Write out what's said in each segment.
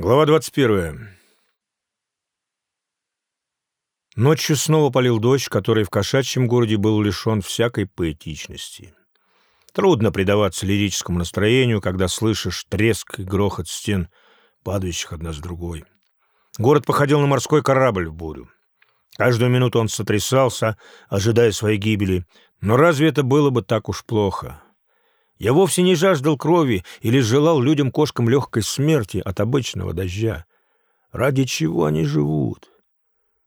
Глава 21. Ночью снова полил дождь, который в кошачьем городе был лишен всякой поэтичности. Трудно предаваться лирическому настроению, когда слышишь треск и грохот стен, падающих одна с другой. Город походил на морской корабль в бурю. Каждую минуту он сотрясался, ожидая своей гибели. Но разве это было бы так уж плохо? Я вовсе не жаждал крови или желал людям-кошкам легкой смерти от обычного дождя. Ради чего они живут?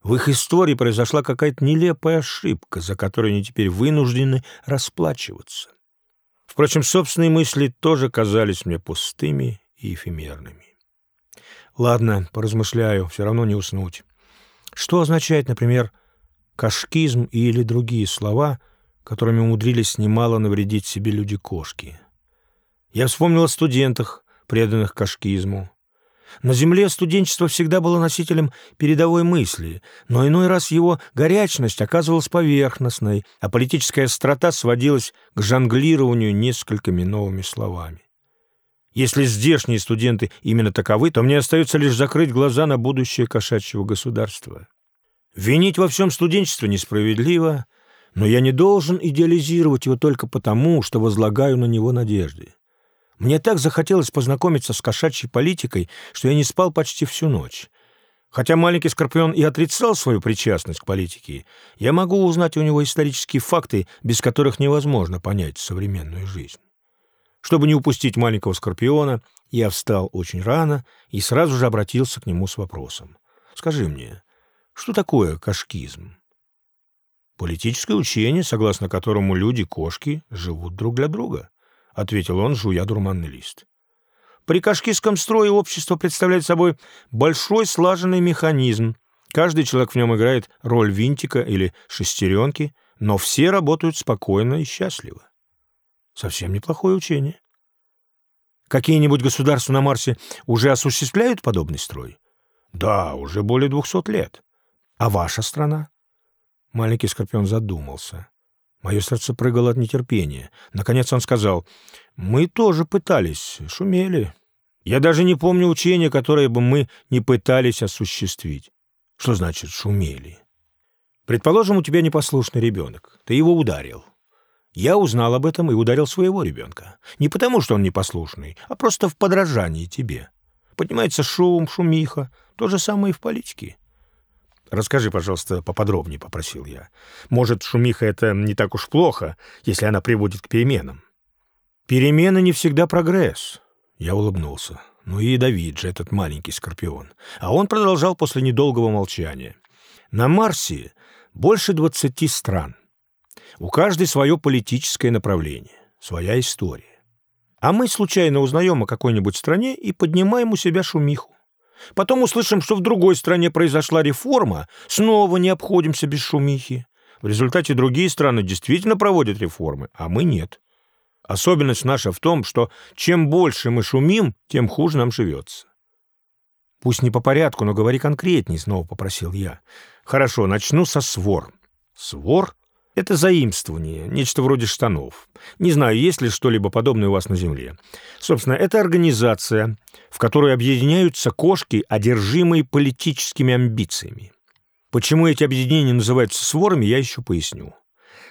В их истории произошла какая-то нелепая ошибка, за которую они теперь вынуждены расплачиваться. Впрочем, собственные мысли тоже казались мне пустыми и эфемерными. Ладно, поразмышляю, все равно не уснуть. Что означает, например, кашкизм или другие слова — которыми умудрились немало навредить себе люди-кошки. Я вспомнил о студентах, преданных кашкизму. На земле студенчество всегда было носителем передовой мысли, но иной раз его горячность оказывалась поверхностной, а политическая острота сводилась к жонглированию несколькими новыми словами. Если здешние студенты именно таковы, то мне остается лишь закрыть глаза на будущее кошачьего государства. Винить во всем студенчество несправедливо, но я не должен идеализировать его только потому, что возлагаю на него надежды. Мне так захотелось познакомиться с кошачьей политикой, что я не спал почти всю ночь. Хотя маленький Скорпион и отрицал свою причастность к политике, я могу узнать у него исторические факты, без которых невозможно понять современную жизнь. Чтобы не упустить маленького Скорпиона, я встал очень рано и сразу же обратился к нему с вопросом. «Скажи мне, что такое кашкизм?» Политическое учение, согласно которому люди-кошки живут друг для друга, — ответил он, жуя дурманный лист. При кашкистском строе общество представляет собой большой слаженный механизм. Каждый человек в нем играет роль винтика или шестеренки, но все работают спокойно и счастливо. Совсем неплохое учение. Какие-нибудь государства на Марсе уже осуществляют подобный строй? Да, уже более двухсот лет. А ваша страна? Маленький скорпион задумался. Мое сердце прыгало от нетерпения. Наконец он сказал, «Мы тоже пытались, шумели. Я даже не помню учения, которое бы мы не пытались осуществить». «Что значит «шумели»?» «Предположим, у тебя непослушный ребенок. Ты его ударил. Я узнал об этом и ударил своего ребенка. Не потому, что он непослушный, а просто в подражании тебе. Поднимается шум, шумиха. То же самое и в политике. «Расскажи, пожалуйста, поподробнее», — попросил я. «Может, шумиха — это не так уж плохо, если она приводит к переменам?» «Перемены не всегда прогресс», — я улыбнулся. Ну и Давид же, этот маленький скорпион. А он продолжал после недолгого молчания. «На Марсе больше двадцати стран. У каждой свое политическое направление, своя история. А мы случайно узнаем о какой-нибудь стране и поднимаем у себя шумиху. Потом услышим, что в другой стране произошла реформа, снова не обходимся без шумихи. В результате другие страны действительно проводят реформы, а мы нет. Особенность наша в том, что чем больше мы шумим, тем хуже нам живется. «Пусть не по порядку, но говори конкретней», — снова попросил я. «Хорошо, начну со свор». «Свор?» Это заимствование, нечто вроде штанов. Не знаю, есть ли что-либо подобное у вас на Земле. Собственно, это организация, в которой объединяются кошки, одержимые политическими амбициями. Почему эти объединения называются сворами, я еще поясню.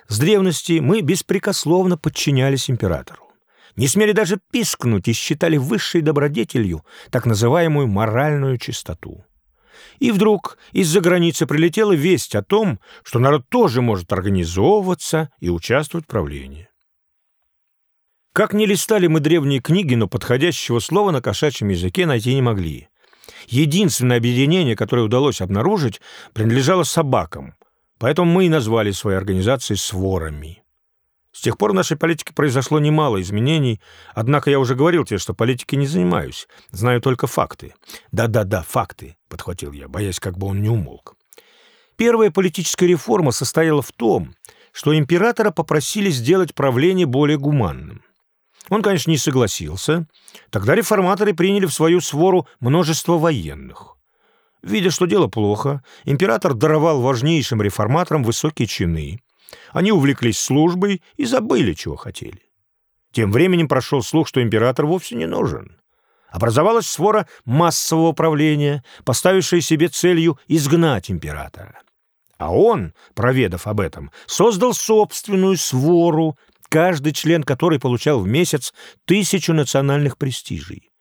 С древности мы беспрекословно подчинялись императору. Не смели даже пискнуть и считали высшей добродетелью так называемую моральную чистоту. И вдруг из-за границы прилетела весть о том, что народ тоже может организовываться и участвовать в правлении. Как ни листали мы древние книги, но подходящего слова на кошачьем языке найти не могли. Единственное объединение, которое удалось обнаружить, принадлежало собакам, поэтому мы и назвали свои организации «сворами». С тех пор в нашей политике произошло немало изменений, однако я уже говорил тебе, что политикой не занимаюсь, знаю только факты. Да-да-да, факты, — подхватил я, боясь, как бы он не умолк. Первая политическая реформа состояла в том, что императора попросили сделать правление более гуманным. Он, конечно, не согласился. Тогда реформаторы приняли в свою свору множество военных. Видя, что дело плохо, император даровал важнейшим реформаторам высокие чины — они увлеклись службой и забыли, чего хотели. Тем временем прошел слух, что император вовсе не нужен. Образовалась свора массового управления, поставившая себе целью изгнать императора. А он, проведав об этом, создал собственную свору, каждый член которой получал в месяц тысячу национальных престижей.